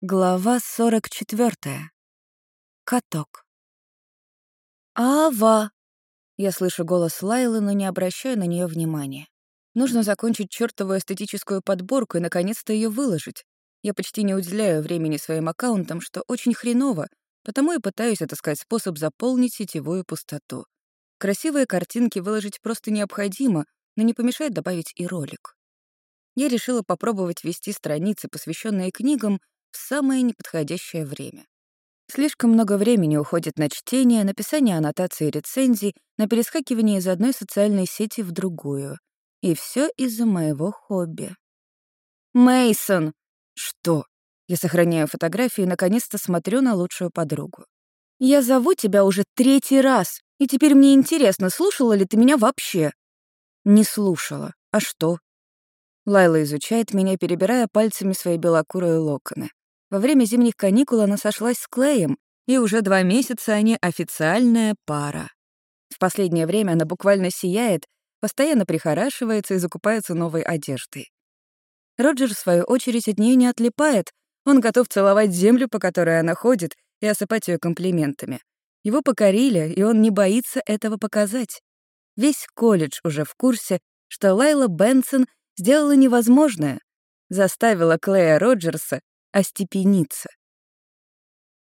Глава 44. Каток. «Ава!» Я слышу голос Лайлы, но не обращаю на нее внимания. Нужно закончить чертову эстетическую подборку и наконец-то ее выложить. Я почти не уделяю времени своим аккаунтам, что очень хреново, потому и пытаюсь отыскать способ заполнить сетевую пустоту. Красивые картинки выложить просто необходимо, но не помешает добавить и ролик. Я решила попробовать вести страницы, посвященные книгам, в самое неподходящее время. Слишком много времени уходит на чтение, написание аннотаций и рецензий, на перескакивание из одной социальной сети в другую. И все из-за моего хобби. Мейсон, Что? Я сохраняю фотографии и наконец-то смотрю на лучшую подругу. «Я зову тебя уже третий раз, и теперь мне интересно, слушала ли ты меня вообще?» «Не слушала. А что?» Лайла изучает меня, перебирая пальцами свои белокурые локоны. Во время зимних каникул она сошлась с Клеем, и уже два месяца они официальная пара. В последнее время она буквально сияет, постоянно прихорашивается и закупается новой одеждой. Роджер, в свою очередь, от нее не отлипает. Он готов целовать землю, по которой она ходит, и осыпать ее комплиментами. Его покорили, и он не боится этого показать. Весь колледж уже в курсе, что Лайла Бенсон сделала невозможное, заставила Клея Роджерса остепениться.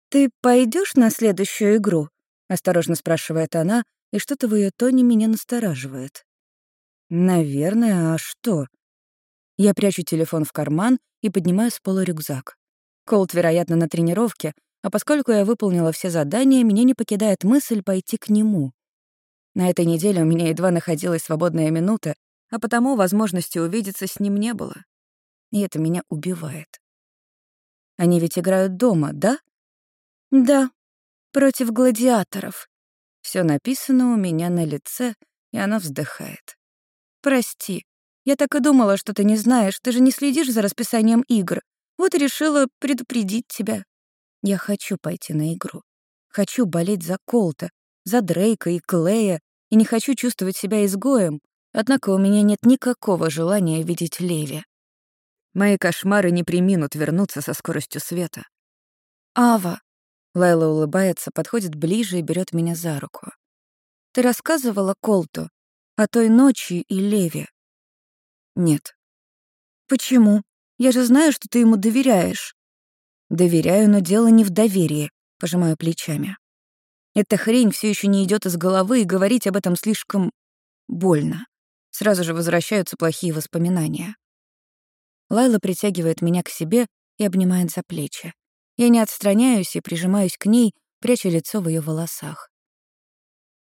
«Ты пойдешь на следующую игру?» — осторожно спрашивает она, и что-то в ее тоне меня настораживает. «Наверное, а что?» Я прячу телефон в карман и поднимаю с пола рюкзак. Колт, вероятно, на тренировке, а поскольку я выполнила все задания, меня не покидает мысль пойти к нему. На этой неделе у меня едва находилась свободная минута, а потому возможности увидеться с ним не было. И это меня убивает. Они ведь играют дома, да? Да, против гладиаторов. Все написано у меня на лице, и она вздыхает. Прости, я так и думала, что ты не знаешь, ты же не следишь за расписанием игр. Вот и решила предупредить тебя. Я хочу пойти на игру. Хочу болеть за Колта, за Дрейка и Клея, и не хочу чувствовать себя изгоем, однако у меня нет никакого желания видеть Леви. Мои кошмары не приминут вернуться со скоростью света. «Ава!» Лайла улыбается, подходит ближе и берет меня за руку. «Ты рассказывала Колту о той ночи и Леве?» «Нет». «Почему? Я же знаю, что ты ему доверяешь». «Доверяю, но дело не в доверии», — пожимаю плечами. Эта хрень все еще не идет из головы, и говорить об этом слишком больно. Сразу же возвращаются плохие воспоминания. Лайла притягивает меня к себе и обнимает за плечи. Я не отстраняюсь и прижимаюсь к ней, пряча лицо в ее волосах.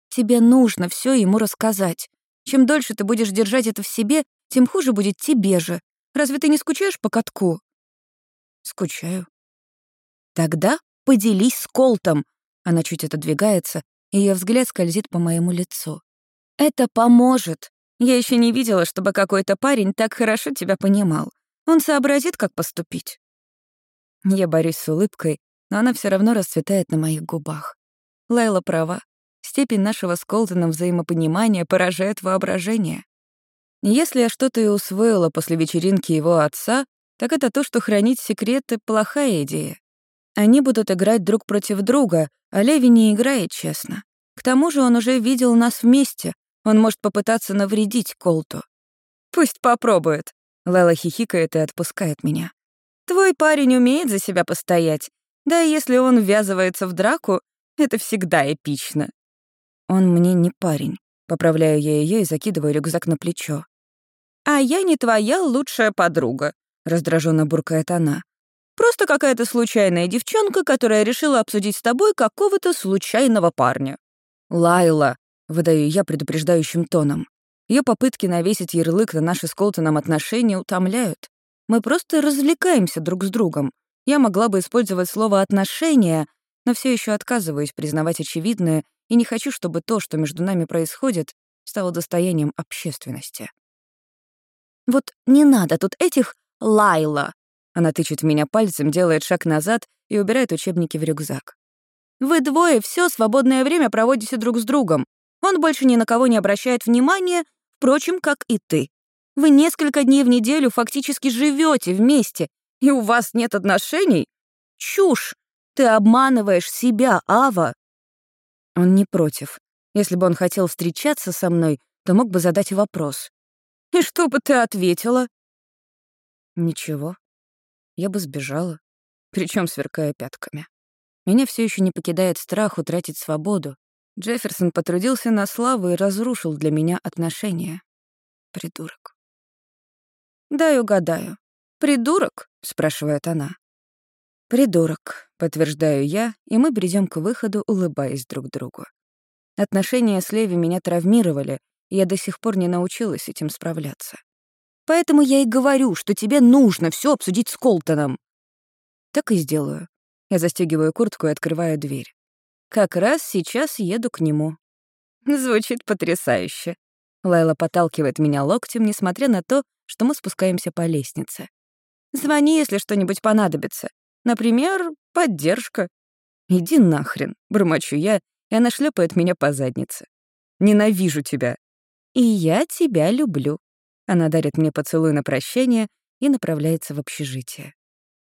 «Тебе нужно все ему рассказать. Чем дольше ты будешь держать это в себе, тем хуже будет тебе же. Разве ты не скучаешь по катку?» «Скучаю». «Тогда поделись с Колтом». Она чуть отодвигается, и ее взгляд скользит по моему лицу. «Это поможет. Я еще не видела, чтобы какой-то парень так хорошо тебя понимал. Он сообразит, как поступить. Я борюсь с улыбкой, но она все равно расцветает на моих губах. Лайла права. Степень нашего с Колтоном взаимопонимания поражает воображение. Если я что-то и усвоила после вечеринки его отца, так это то, что хранить секреты — плохая идея. Они будут играть друг против друга, а Леви не играет честно. К тому же он уже видел нас вместе. Он может попытаться навредить Колту. Пусть попробует. Лайла хихикает и отпускает меня. «Твой парень умеет за себя постоять. Да и если он ввязывается в драку, это всегда эпично». «Он мне не парень». Поправляю я ее и закидываю рюкзак на плечо. «А я не твоя лучшая подруга», — раздраженно буркает она. «Просто какая-то случайная девчонка, которая решила обсудить с тобой какого-то случайного парня». «Лайла», — выдаю я предупреждающим тоном. Ее попытки навесить ярлык на наши с Колтоном отношения утомляют. Мы просто развлекаемся друг с другом. Я могла бы использовать слово «отношения», но все еще отказываюсь признавать очевидное и не хочу, чтобы то, что между нами происходит, стало достоянием общественности. «Вот не надо тут этих Лайла!» Она тычет меня пальцем, делает шаг назад и убирает учебники в рюкзак. «Вы двое все свободное время проводите друг с другом. Он больше ни на кого не обращает внимания, Впрочем, как и ты. Вы несколько дней в неделю фактически живете вместе, и у вас нет отношений? Чушь! Ты обманываешь себя, Ава!» Он не против. Если бы он хотел встречаться со мной, то мог бы задать вопрос. «И что бы ты ответила?» «Ничего. Я бы сбежала, причем сверкая пятками. Меня все еще не покидает страх утратить свободу. Джефферсон потрудился на славу и разрушил для меня отношения. Придурок. «Дай угадаю. Придурок?» — спрашивает она. «Придурок», — подтверждаю я, и мы бредем к выходу, улыбаясь друг другу. Отношения с Леви меня травмировали, и я до сих пор не научилась этим справляться. Поэтому я и говорю, что тебе нужно все обсудить с Колтоном. Так и сделаю. Я застегиваю куртку и открываю дверь. Как раз сейчас еду к нему. Звучит потрясающе. Лайла подталкивает меня локтем, несмотря на то, что мы спускаемся по лестнице. Звони, если что-нибудь понадобится. Например, поддержка. Иди нахрен, бормочу я, и она шлепает меня по заднице. Ненавижу тебя. И я тебя люблю. Она дарит мне поцелуй на прощание и направляется в общежитие.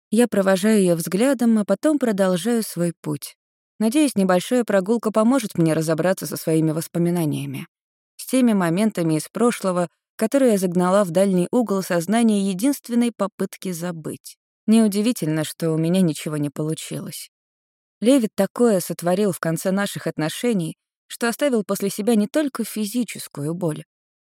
Я провожаю ее взглядом, а потом продолжаю свой путь. Надеюсь, небольшая прогулка поможет мне разобраться со своими воспоминаниями. С теми моментами из прошлого, которые я загнала в дальний угол сознания единственной попытки забыть. Неудивительно, что у меня ничего не получилось. Левит такое сотворил в конце наших отношений, что оставил после себя не только физическую боль,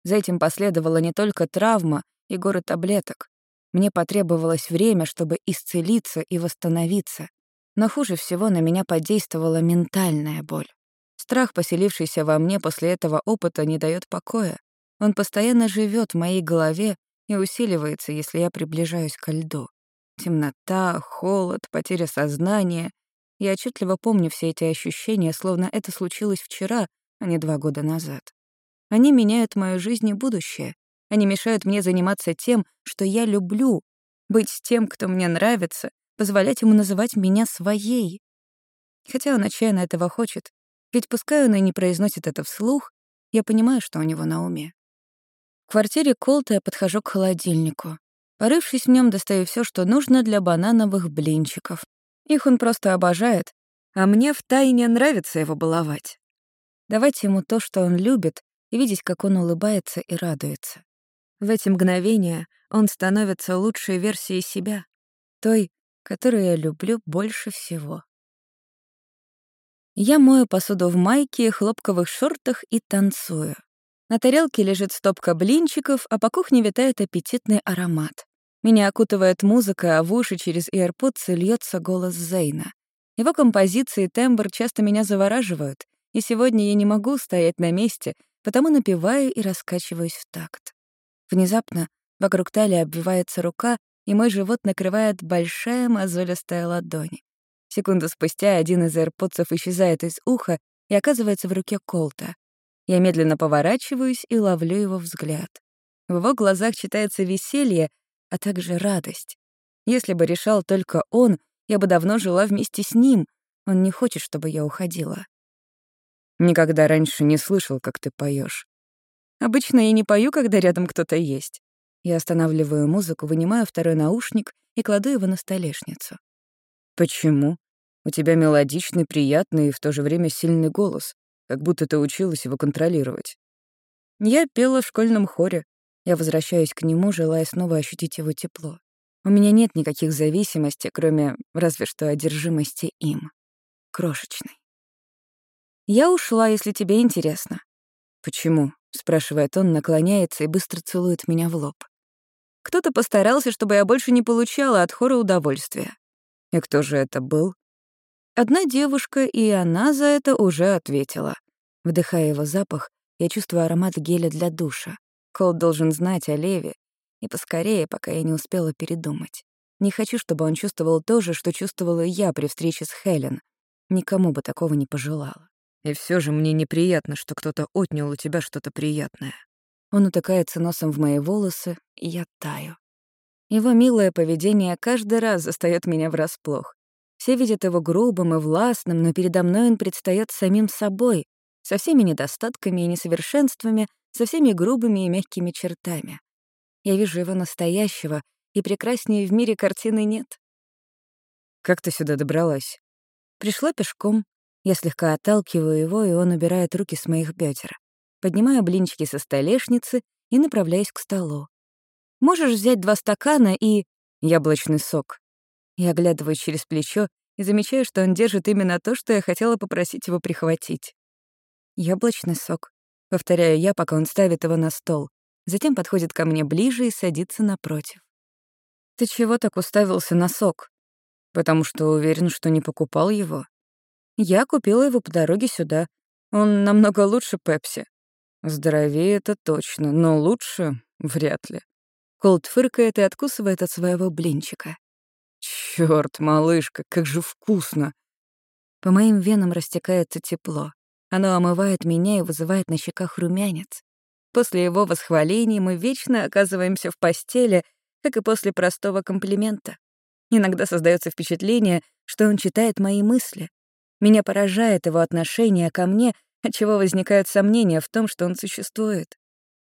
за этим последовала не только травма и горы таблеток. Мне потребовалось время, чтобы исцелиться и восстановиться. Но хуже всего на меня подействовала ментальная боль. Страх, поселившийся во мне после этого опыта, не дает покоя. Он постоянно живет в моей голове и усиливается, если я приближаюсь ко льду. Темнота, холод, потеря сознания. Я отчетливо помню все эти ощущения, словно это случилось вчера, а не два года назад. Они меняют мою жизнь и будущее. Они мешают мне заниматься тем, что я люблю, быть с тем, кто мне нравится, позволять ему называть меня своей. Хотя он отчаянно этого хочет, ведь пускай он и не произносит это вслух, я понимаю, что у него на уме. В квартире Колта я подхожу к холодильнику. Порывшись в нем, достаю все, что нужно для банановых блинчиков. Их он просто обожает, а мне втайне нравится его баловать. Давать ему то, что он любит, и видеть, как он улыбается и радуется. В эти мгновения он становится лучшей версией себя, той, которую я люблю больше всего. Я мою посуду в майке, хлопковых шортах и танцую. На тарелке лежит стопка блинчиков, а по кухне витает аппетитный аромат. Меня окутывает музыка, а в уши через AirPods льется голос Зейна. Его композиции и тембр часто меня завораживают, и сегодня я не могу стоять на месте, потому напеваю и раскачиваюсь в такт. Внезапно вокруг талии обвивается рука, и мой живот накрывает большая мозолистая ладонь. Секунду спустя один из аирподсов исчезает из уха и оказывается в руке Колта. Я медленно поворачиваюсь и ловлю его взгляд. В его глазах читается веселье, а также радость. Если бы решал только он, я бы давно жила вместе с ним. Он не хочет, чтобы я уходила. Никогда раньше не слышал, как ты поешь. Обычно я не пою, когда рядом кто-то есть. Я останавливаю музыку, вынимаю второй наушник и кладу его на столешницу. Почему? У тебя мелодичный, приятный и в то же время сильный голос, как будто ты училась его контролировать. Я пела в школьном хоре. Я возвращаюсь к нему, желая снова ощутить его тепло. У меня нет никаких зависимостей, кроме разве что одержимости им. Крошечной. «Я ушла, если тебе интересно». «Почему?» — спрашивает он, наклоняется и быстро целует меня в лоб. «Кто-то постарался, чтобы я больше не получала от хора удовольствия». «И кто же это был?» Одна девушка, и она за это уже ответила. Вдыхая его запах, я чувствую аромат геля для душа. Кол должен знать о Леве, и поскорее, пока я не успела передумать. Не хочу, чтобы он чувствовал то же, что чувствовала я при встрече с Хелен. Никому бы такого не пожелала. И все же мне неприятно, что кто-то отнял у тебя что-то приятное. Он утыкается носом в мои волосы, и я таю. Его милое поведение каждый раз застаёт меня врасплох. Все видят его грубым и властным, но передо мной он предстаёт самим собой, со всеми недостатками и несовершенствами, со всеми грубыми и мягкими чертами. Я вижу его настоящего, и прекраснее в мире картины нет. Как ты сюда добралась?» Пришла пешком. Я слегка отталкиваю его, и он убирает руки с моих бедер. Поднимаю блинчики со столешницы и направляюсь к столу. «Можешь взять два стакана и...» «Яблочный сок». Я оглядываю через плечо и замечаю, что он держит именно то, что я хотела попросить его прихватить. «Яблочный сок», — повторяю я, пока он ставит его на стол. Затем подходит ко мне ближе и садится напротив. «Ты чего так уставился на сок?» «Потому что уверен, что не покупал его». «Я купила его по дороге сюда. Он намного лучше Пепси». «Здоровее это точно, но лучше вряд ли». Колт фыркает и откусывает от своего блинчика. Черт, малышка, как же вкусно!» По моим венам растекается тепло. Оно омывает меня и вызывает на щеках румянец. После его восхвалений мы вечно оказываемся в постели, как и после простого комплимента. Иногда создается впечатление, что он читает мои мысли. Меня поражает его отношение ко мне, отчего возникают сомнения в том, что он существует.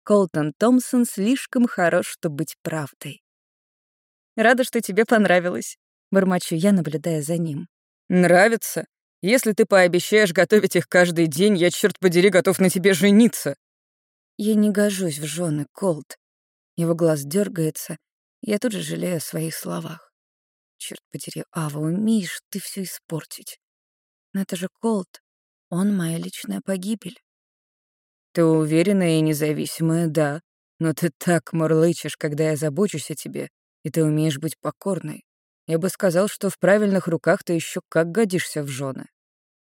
Колтон Томпсон слишком хорош, чтобы быть правдой. «Рада, что тебе понравилось», — бормочу я, наблюдая за ним. «Нравится? Если ты пообещаешь готовить их каждый день, я, черт подери, готов на тебе жениться». Я не гожусь в жены, Колт. Его глаз дергается, я тут же жалею о своих словах. Черт подери, Ава, умеешь ты все испортить. Но это же Колт. Он моя личная погибель. Ты уверенная и независимая, да. Но ты так мурлычешь, когда я забочусь о тебе, и ты умеешь быть покорной. Я бы сказал, что в правильных руках ты еще как годишься в жены.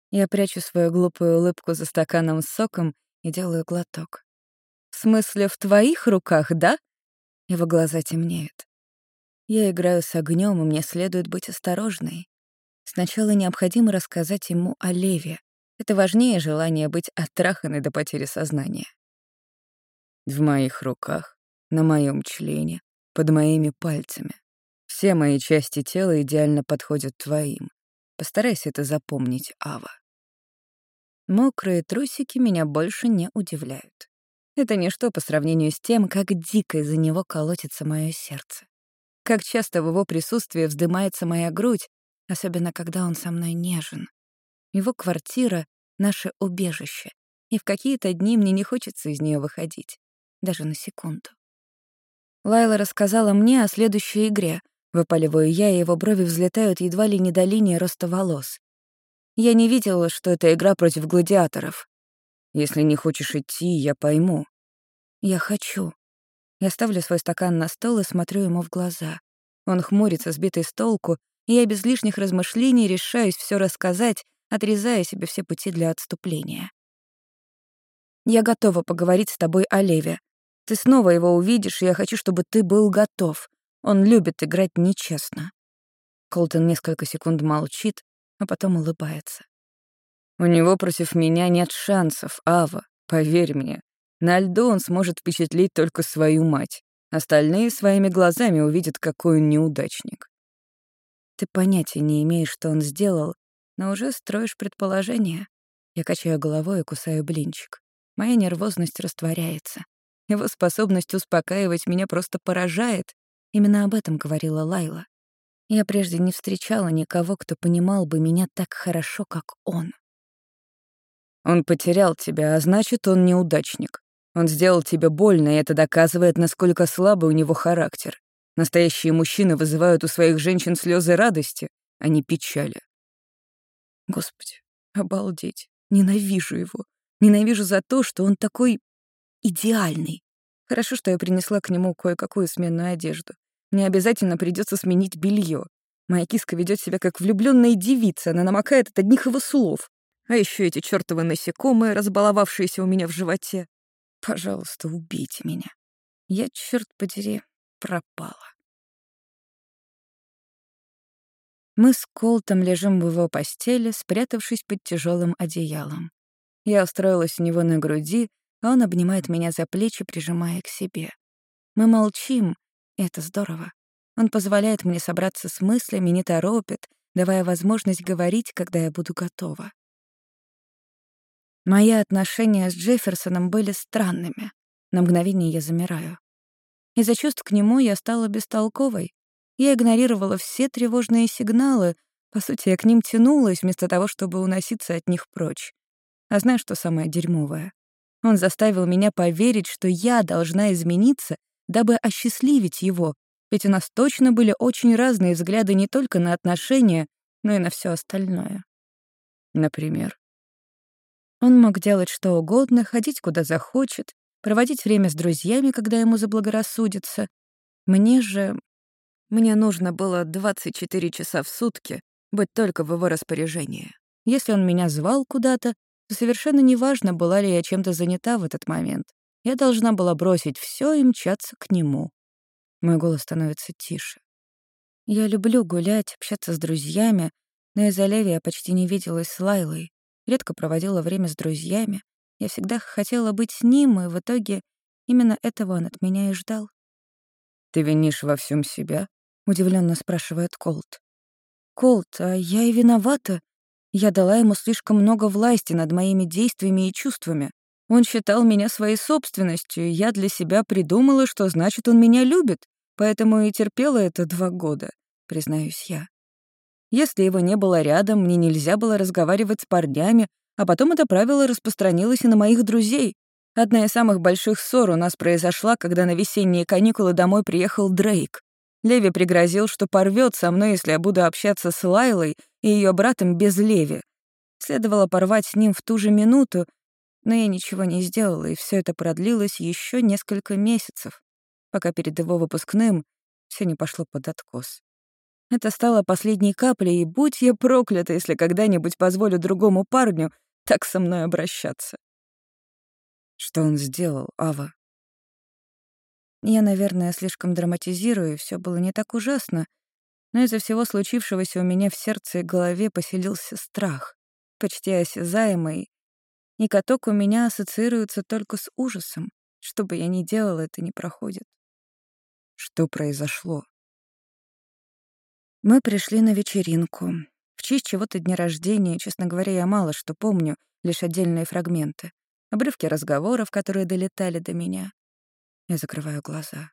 Я прячу свою глупую улыбку за стаканом с соком и делаю глоток. «В смысле, в твоих руках, да?» Его глаза темнеют. Я играю с огнем, и мне следует быть осторожной. Сначала необходимо рассказать ему о Леве. Это важнее желания быть оттраханной до потери сознания. В моих руках, на моем члене, под моими пальцами. Все мои части тела идеально подходят твоим. Постарайся это запомнить, Ава. Мокрые трусики меня больше не удивляют. Это ничто по сравнению с тем, как дико из-за него колотится мое сердце. Как часто в его присутствии вздымается моя грудь, особенно когда он со мной нежен. Его квартира — наше убежище, и в какие-то дни мне не хочется из нее выходить, даже на секунду. Лайла рассказала мне о следующей игре. Выпаливаю я, и его брови взлетают едва ли не до линии роста волос. Я не видела, что это игра против гладиаторов. Если не хочешь идти, я пойму. Я хочу. Я ставлю свой стакан на стол и смотрю ему в глаза. Он хмурится, сбитый с толку, и я без лишних размышлений решаюсь все рассказать, отрезая себе все пути для отступления. Я готова поговорить с тобой о Леве. Ты снова его увидишь, и я хочу, чтобы ты был готов. Он любит играть нечестно». Колтон несколько секунд молчит, а потом улыбается. «У него против меня нет шансов, Ава, поверь мне. На льду он сможет впечатлить только свою мать. Остальные своими глазами увидят, какой он неудачник». «Ты понятия не имеешь, что он сделал, но уже строишь предположения». Я качаю головой и кусаю блинчик. Моя нервозность растворяется. Его способность успокаивать меня просто поражает. Именно об этом говорила Лайла. Я прежде не встречала никого, кто понимал бы меня так хорошо, как он. Он потерял тебя, а значит, он неудачник. Он сделал тебе больно, и это доказывает, насколько слабый у него характер. Настоящие мужчины вызывают у своих женщин слезы радости, а не печали. Господи, обалдеть. Ненавижу его. Ненавижу за то, что он такой идеальный. Хорошо, что я принесла к нему кое-какую сменную одежду. Мне обязательно придется сменить белье. Моя киска ведет себя как влюбленная девица, она намокает от одних его слов. А еще эти чертовы насекомые, разбаловавшиеся у меня в животе. Пожалуйста, убейте меня. Я, черт подери, пропала. Мы с Колтом лежим в его постели, спрятавшись под тяжелым одеялом. Я устроилась у него на груди, он обнимает меня за плечи, прижимая к себе. Мы молчим, и это здорово. Он позволяет мне собраться с мыслями, не торопит, давая возможность говорить, когда я буду готова. Мои отношения с Джефферсоном были странными. На мгновение я замираю. Из-за чувств к нему я стала бестолковой. Я игнорировала все тревожные сигналы, по сути, я к ним тянулась, вместо того, чтобы уноситься от них прочь. А знаешь, что самое дерьмовое? Он заставил меня поверить, что я должна измениться, дабы осчастливить его, ведь у нас точно были очень разные взгляды не только на отношения, но и на все остальное. Например, он мог делать что угодно, ходить куда захочет, проводить время с друзьями, когда ему заблагорассудится. Мне же... Мне нужно было 24 часа в сутки быть только в его распоряжении. Если он меня звал куда-то, то совершенно неважно, была ли я чем-то занята в этот момент. Я должна была бросить все и мчаться к нему. Мой голос становится тише. Я люблю гулять, общаться с друзьями, но из-за Леви я почти не виделась с Лайлой редко проводила время с друзьями. Я всегда хотела быть с ним, и в итоге именно этого он от меня и ждал. «Ты винишь во всем себя?» — удивленно спрашивает Колт. «Колт, а я и виновата. Я дала ему слишком много власти над моими действиями и чувствами. Он считал меня своей собственностью, и я для себя придумала, что значит он меня любит, поэтому и терпела это два года, признаюсь я. Если его не было рядом, мне нельзя было разговаривать с парнями, а потом это правило распространилось и на моих друзей. Одна из самых больших ссор у нас произошла, когда на весенние каникулы домой приехал Дрейк. Леви пригрозил, что порвет со мной, если я буду общаться с Лайлой и ее братом без Леви. Следовало порвать с ним в ту же минуту, но я ничего не сделала, и все это продлилось еще несколько месяцев, пока перед его выпускным все не пошло под откос. Это стало последней каплей, и будь я проклята, если когда-нибудь позволю другому парню так со мной обращаться. Что он сделал, Ава? Я, наверное, слишком драматизирую, и всё было не так ужасно, но из-за всего случившегося у меня в сердце и голове поселился страх, почти осязаемый, и каток у меня ассоциируется только с ужасом. Что бы я ни делала, это не проходит. Что произошло? Мы пришли на вечеринку. В честь чего-то дня рождения, честно говоря, я мало что помню, лишь отдельные фрагменты. Обрывки разговоров, которые долетали до меня. Я закрываю глаза.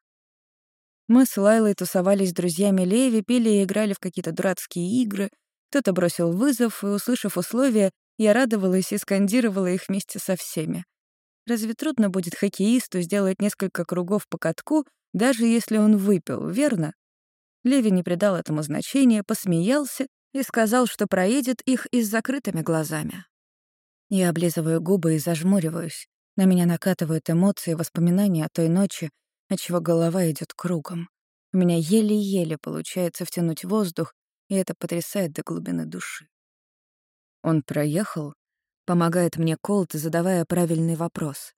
Мы с Лайлой тусовались с друзьями Леви, пили и играли в какие-то дурацкие игры. Кто-то бросил вызов, и, услышав условия, я радовалась и скандировала их вместе со всеми. Разве трудно будет хоккеисту сделать несколько кругов по катку, даже если он выпил, верно? Леви не придал этому значения, посмеялся и сказал, что проедет их и с закрытыми глазами. Я облизываю губы и зажмуриваюсь. На меня накатывают эмоции воспоминания о той ночи, отчего голова идет кругом. У меня еле-еле получается втянуть воздух, и это потрясает до глубины души. Он проехал, помогает мне Колт, задавая правильный вопрос.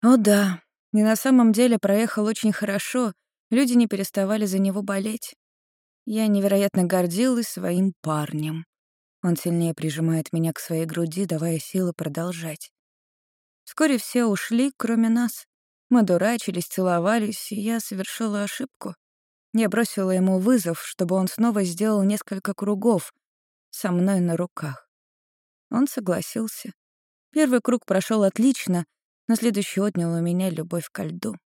О да, и на самом деле проехал очень хорошо, Люди не переставали за него болеть. Я невероятно гордилась своим парнем. Он сильнее прижимает меня к своей груди, давая силы продолжать. Вскоре все ушли, кроме нас. Мы дурачились, целовались, и я совершила ошибку. Я бросила ему вызов, чтобы он снова сделал несколько кругов со мной на руках. Он согласился. Первый круг прошел отлично, но следующий отнял у меня любовь ко льду.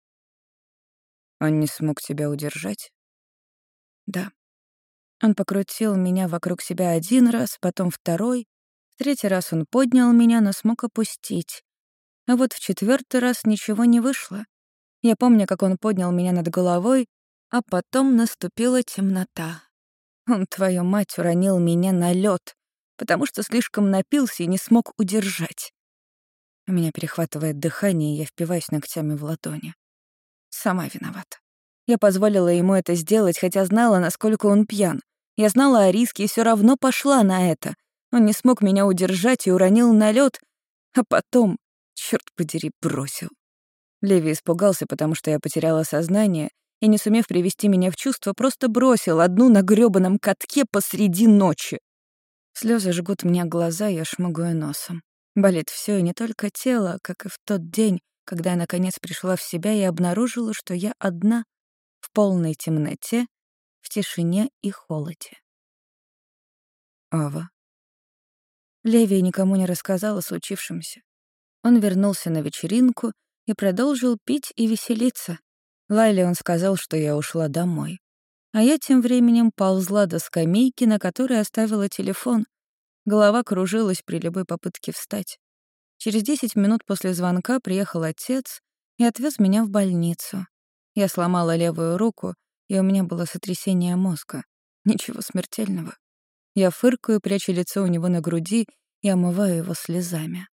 Он не смог тебя удержать? Да. Он покрутил меня вокруг себя один раз, потом второй. В третий раз он поднял меня, но смог опустить. А вот в четвертый раз ничего не вышло. Я помню, как он поднял меня над головой, а потом наступила темнота. Он, твою мать, уронил меня на лед, потому что слишком напился и не смог удержать. У меня перехватывает дыхание, и я впиваюсь ногтями в ладони. Сама виновата. Я позволила ему это сделать, хотя знала, насколько он пьян. Я знала о риске и все равно пошла на это. Он не смог меня удержать и уронил на лед, а потом, черт подери, бросил. Леви испугался, потому что я потеряла сознание, и, не сумев привести меня в чувство, просто бросил одну на грёбаном катке посреди ночи. Слезы жгут мне глаза, я шмыгаю носом. Болит все и не только тело, как и в тот день, когда я, наконец, пришла в себя и обнаружила, что я одна, в полной темноте, в тишине и холоде. Ава. Леви никому не рассказал о случившемся. Он вернулся на вечеринку и продолжил пить и веселиться. Лайле он сказал, что я ушла домой. А я тем временем ползла до скамейки, на которой оставила телефон. Голова кружилась при любой попытке встать. Через 10 минут после звонка приехал отец и отвез меня в больницу. Я сломала левую руку, и у меня было сотрясение мозга. Ничего смертельного. Я фыркаю, прячу лицо у него на груди и омываю его слезами.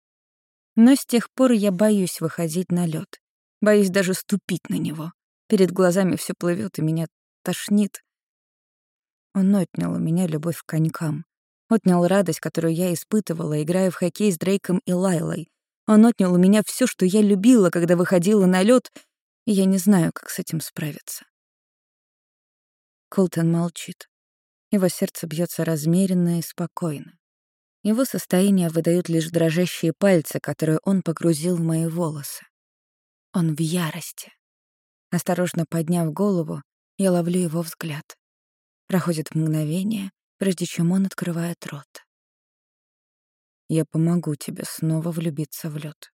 Но с тех пор я боюсь выходить на лед, Боюсь даже ступить на него. Перед глазами все плывет и меня тошнит. Он отнял у меня любовь к конькам. Отнял радость, которую я испытывала, играя в хоккей с Дрейком и Лайлой. Он отнял у меня все, что я любила, когда выходила на лед, и я не знаю, как с этим справиться. Колтон молчит. Его сердце бьется размеренно и спокойно. Его состояние выдают лишь дрожащие пальцы, которые он погрузил в мои волосы. Он в ярости. Осторожно подняв голову, я ловлю его взгляд. Проходит мгновение, прежде чем он открывает рот. Я помогу тебе снова влюбиться в лед.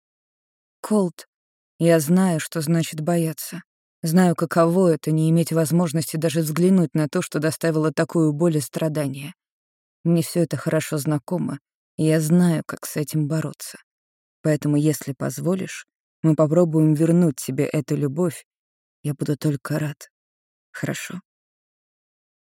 Колт, я знаю, что значит бояться. Знаю, каково это не иметь возможности даже взглянуть на то, что доставило такую боль и страдания. Мне все это хорошо знакомо, и я знаю, как с этим бороться. Поэтому, если позволишь, мы попробуем вернуть себе эту любовь. Я буду только рад. Хорошо?»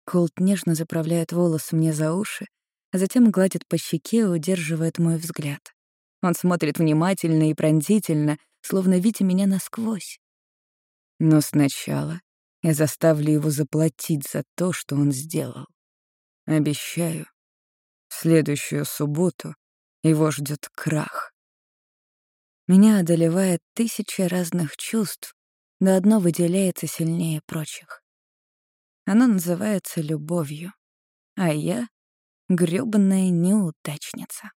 Колт нежно заправляет волосы мне за уши, а затем гладит по щеке и удерживает мой взгляд. Он смотрит внимательно и пронзительно, словно видя меня насквозь. Но сначала я заставлю его заплатить за то, что он сделал. Обещаю, в следующую субботу его ждет крах. Меня одолевает тысяча разных чувств, но одно выделяется сильнее прочих. Оно называется любовью, а я — грёбаная неудачница.